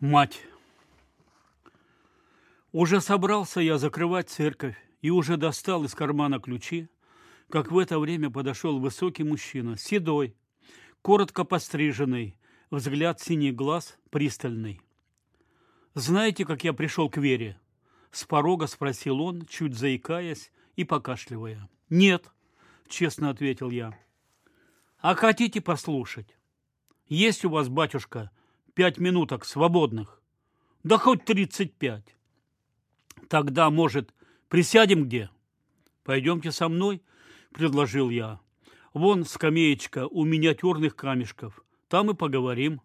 Мать. Уже собрался я закрывать церковь и уже достал из кармана ключи, как в это время подошел высокий мужчина, седой, коротко постриженный, взгляд синий глаз пристальный. «Знаете, как я пришел к Вере?» С порога спросил он, чуть заикаясь и покашливая. «Нет», — честно ответил я. «А хотите послушать? Есть у вас, батюшка, пять минуток свободных? Да хоть тридцать пять. Тогда, может, присядем где? Пойдемте со мной, предложил я. Вон скамеечка у миниатюрных камешков. Там и поговорим.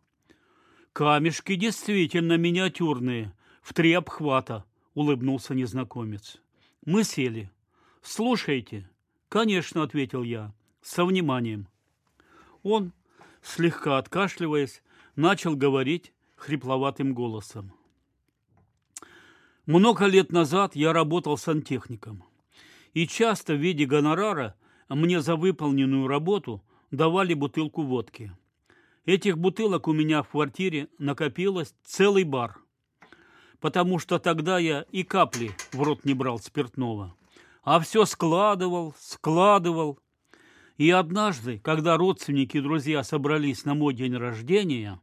Камешки действительно миниатюрные, в три обхвата, улыбнулся незнакомец. Мы сели. Слушайте. Конечно, ответил я, со вниманием. Он, слегка откашливаясь, начал говорить хрипловатым голосом. Много лет назад я работал сантехником, и часто в виде гонорара мне за выполненную работу давали бутылку водки. Этих бутылок у меня в квартире накопилось целый бар, потому что тогда я и капли в рот не брал спиртного, а все складывал, складывал. И однажды, когда родственники и друзья собрались на мой день рождения,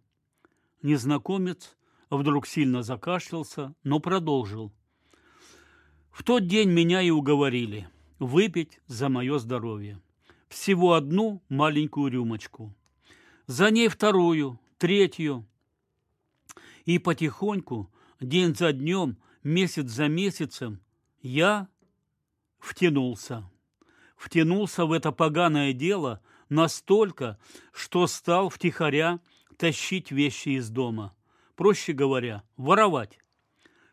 незнакомец вдруг сильно закашлялся, но продолжил. В тот день меня и уговорили выпить за мое здоровье. Всего одну маленькую рюмочку. За ней вторую, третью. И потихоньку, день за днем, месяц за месяцем, я втянулся. Втянулся в это поганое дело настолько, что стал втихаря тащить вещи из дома проще говоря, воровать,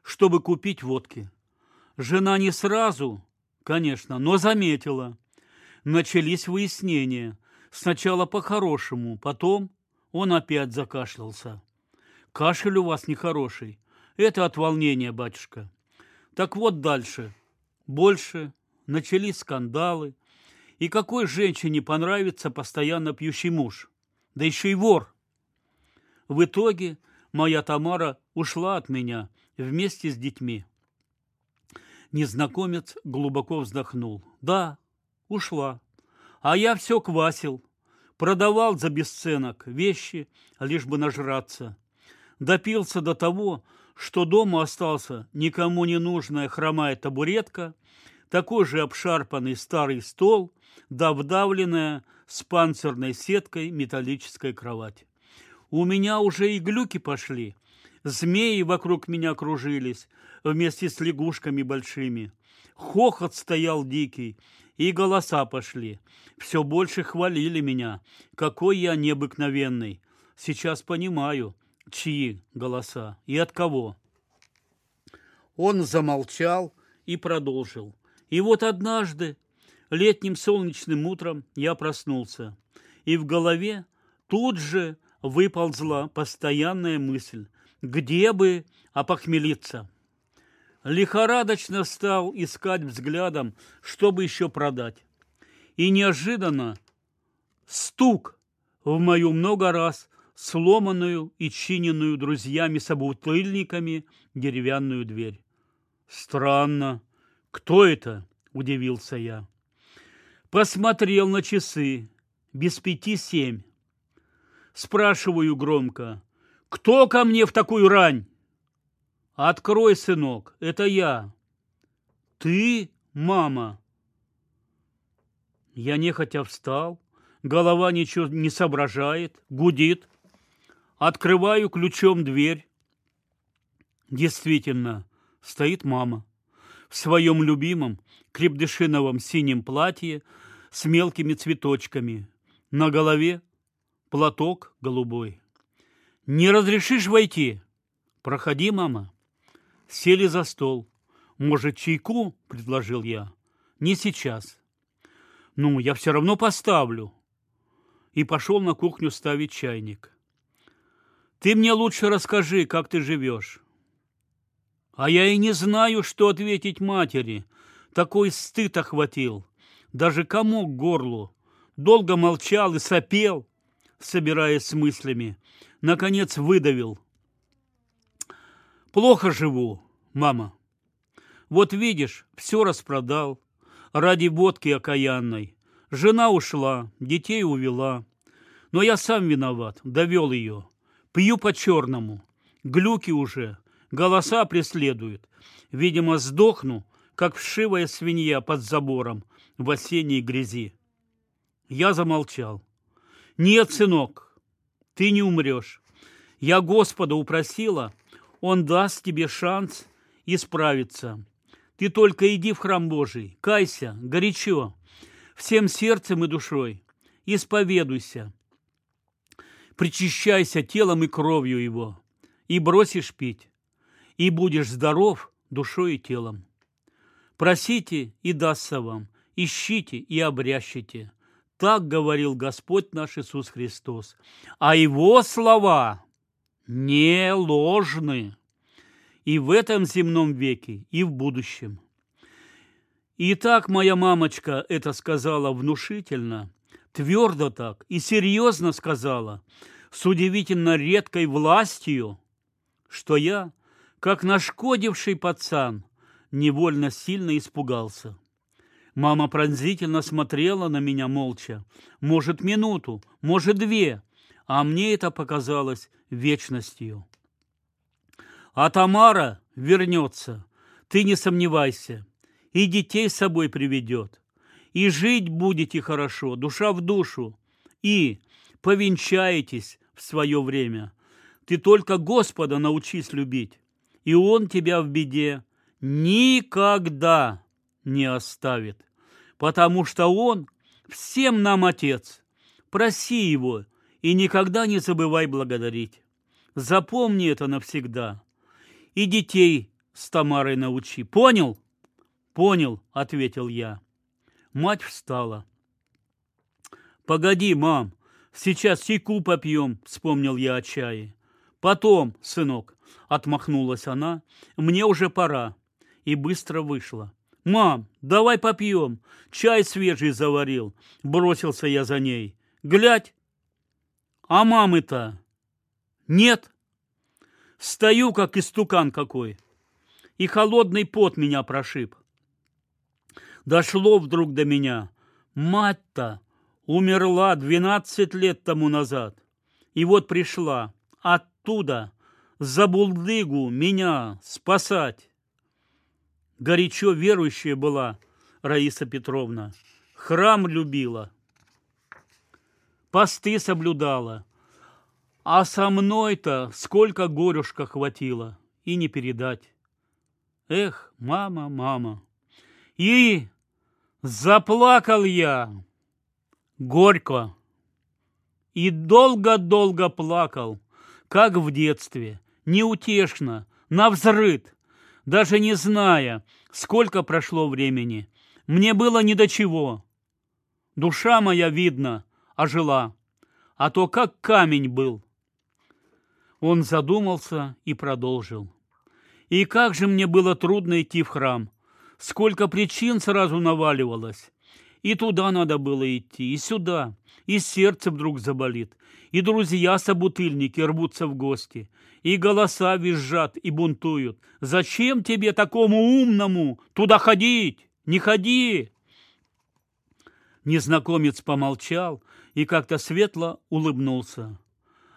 чтобы купить водки. Жена не сразу, конечно, но заметила. Начались выяснения. Сначала по-хорошему, потом он опять закашлялся. Кашель у вас нехороший. Это от волнения, батюшка. Так вот дальше. Больше начались скандалы. И какой женщине понравится постоянно пьющий муж? Да еще и вор. В итоге Моя Тамара ушла от меня вместе с детьми. Незнакомец глубоко вздохнул. Да, ушла. А я все квасил. Продавал за бесценок вещи, лишь бы нажраться. Допился до того, что дома остался никому не нужная хромая табуретка, такой же обшарпанный старый стол, да вдавленная с панцирной сеткой металлическая кровать. У меня уже и глюки пошли. Змеи вокруг меня кружились вместе с лягушками большими. Хохот стоял дикий, и голоса пошли. Все больше хвалили меня, какой я необыкновенный. Сейчас понимаю, чьи голоса и от кого. Он замолчал и продолжил. И вот однажды, летним солнечным утром, я проснулся, и в голове тут же выползла постоянная мысль, где бы опохмелиться. Лихорадочно стал искать взглядом, чтобы еще продать. И неожиданно стук в мою много раз сломанную и чиненную друзьями-собутыльниками деревянную дверь. «Странно. Кто это?» – удивился я. Посмотрел на часы. Без пяти семь. Спрашиваю громко. «Кто ко мне в такую рань?» «Открой, сынок, это я». «Ты, мама?» Я нехотя встал, голова ничего не соображает, гудит. Открываю ключом дверь. Действительно, стоит мама в своем любимом крепдышиновом синем платье с мелкими цветочками. На голове платок голубой. «Не разрешишь войти?» «Проходи, мама». Сели за стол. «Может, чайку?» – предложил я. «Не сейчас». «Ну, я все равно поставлю». И пошел на кухню ставить чайник. «Ты мне лучше расскажи, как ты живешь». А я и не знаю, что ответить матери. Такой стыд охватил. Даже комок к горлу. Долго молчал и сопел собираясь с мыслями. Наконец выдавил. Плохо живу, мама. Вот видишь, все распродал ради водки окаянной. Жена ушла, детей увела. Но я сам виноват, довел ее. Пью по-черному. Глюки уже, голоса преследуют. Видимо, сдохну, как вшивая свинья под забором в осенней грязи. Я замолчал. Нет, сынок, ты не умрешь. Я Господа упросила, Он даст тебе шанс исправиться. Ты только иди в храм Божий, кайся, горячо, всем сердцем и душой, исповедуйся, причащайся телом и кровью его, и бросишь пить, и будешь здоров душой и телом. Просите, и дастся вам, ищите и обрящите. Так говорил Господь наш Иисус Христос. А Его слова не ложны и в этом земном веке, и в будущем. И так моя мамочка это сказала внушительно, твердо так и серьезно сказала, с удивительно редкой властью, что я, как нашкодивший пацан, невольно сильно испугался. Мама пронзительно смотрела на меня молча. Может, минуту, может, две. А мне это показалось вечностью. А Тамара вернется, ты не сомневайся, и детей с собой приведет. И жить будете хорошо, душа в душу, и повенчаетесь в свое время. Ты только Господа научись любить, и Он тебя в беде никогда не оставит, потому что Он всем нам Отец. Проси Его и никогда не забывай благодарить. Запомни это навсегда. И детей с Тамарой научи. Понял? Понял, ответил я. Мать встала. Погоди, мам, сейчас чайку попьем, вспомнил я о чае. Потом, сынок, отмахнулась она, мне уже пора. И быстро вышла. «Мам, давай попьем. Чай свежий заварил». Бросился я за ней. «Глядь, а мамы-то нет». Стою, как истукан какой. И холодный пот меня прошиб. Дошло вдруг до меня. Мать-то умерла двенадцать лет тому назад. И вот пришла оттуда за булдыгу меня спасать. Горячо верующая была Раиса Петровна. Храм любила. Посты соблюдала. А со мной-то сколько горюшка хватило. И не передать. Эх, мама, мама. И заплакал я. Горько. И долго-долго плакал, как в детстве, неутешно, навзрыд даже не зная, сколько прошло времени. Мне было ни до чего. Душа моя, видно, ожила, а то как камень был. Он задумался и продолжил. И как же мне было трудно идти в храм. Сколько причин сразу наваливалось. И туда надо было идти, и сюда, и сердце вдруг заболит, и друзья-собутыльники рвутся в гости, и голоса визжат и бунтуют. Зачем тебе такому умному туда ходить? Не ходи!» Незнакомец помолчал и как-то светло улыбнулся.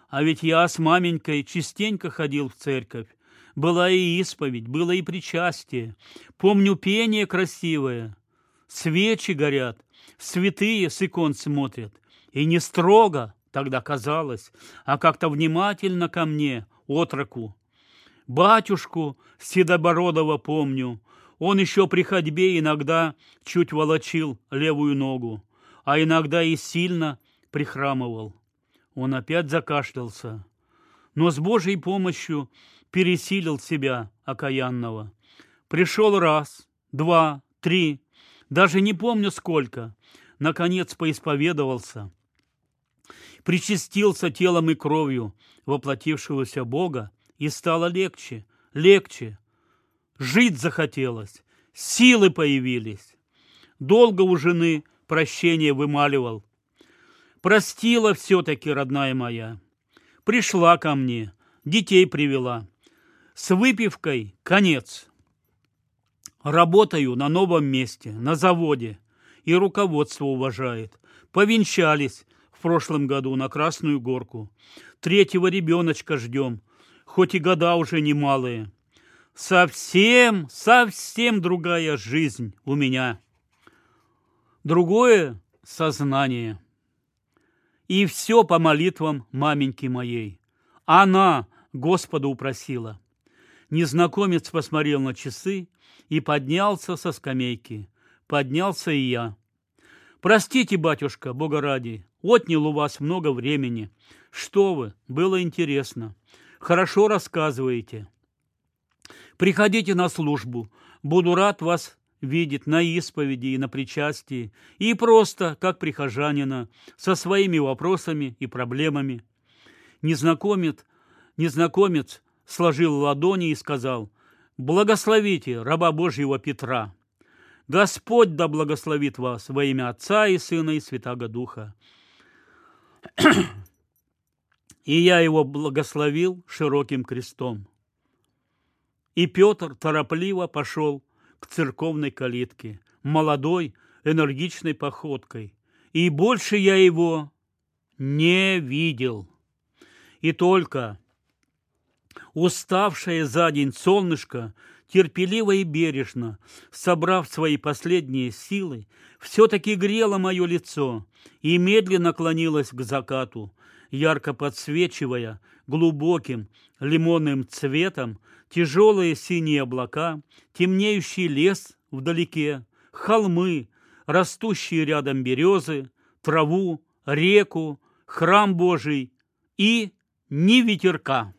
«А ведь я с маменькой частенько ходил в церковь. Была и исповедь, было и причастие. Помню пение красивое. Свечи горят, святые с икон смотрят. И не строго, тогда казалось, а как-то внимательно ко мне, отроку. Батюшку Седобородова помню. Он еще при ходьбе иногда чуть волочил левую ногу, а иногда и сильно прихрамывал. Он опять закашлялся, но с Божьей помощью пересилил себя окаянного. Пришел раз, два, три, даже не помню сколько, наконец поисповедовался, причастился телом и кровью воплотившегося Бога, и стало легче, легче. Жить захотелось, силы появились. Долго у жены прощение вымаливал. Простила все-таки, родная моя. Пришла ко мне, детей привела. С выпивкой конец. Работаю на новом месте, на заводе, и руководство уважает. Повенчались в прошлом году на Красную Горку. Третьего ребеночка ждем, хоть и года уже немалые. Совсем, совсем другая жизнь у меня. Другое сознание. И все по молитвам маменьки моей. Она Господу упросила. Незнакомец посмотрел на часы и поднялся со скамейки. Поднялся и я. «Простите, батюшка, Бога ради, отнял у вас много времени. Что вы, было интересно. Хорошо рассказываете. Приходите на службу, буду рад вас видеть на исповеди и на причастии, и просто, как прихожанина, со своими вопросами и проблемами. Незнакомец, незнакомец сложил ладони и сказал, «Благословите раба Божьего Петра». Господь да благословит вас во имя Отца и Сына и Святаго Духа. И я его благословил широким крестом. И Петр торопливо пошел к церковной калитке, молодой, энергичной походкой. И больше я его не видел. И только уставшее за день солнышко терпеливо и бережно, собрав свои последние силы, все-таки грело мое лицо и медленно клонилось к закату, ярко подсвечивая глубоким лимонным цветом тяжелые синие облака, темнеющий лес вдалеке, холмы, растущие рядом березы, траву, реку, храм Божий и ни ветерка.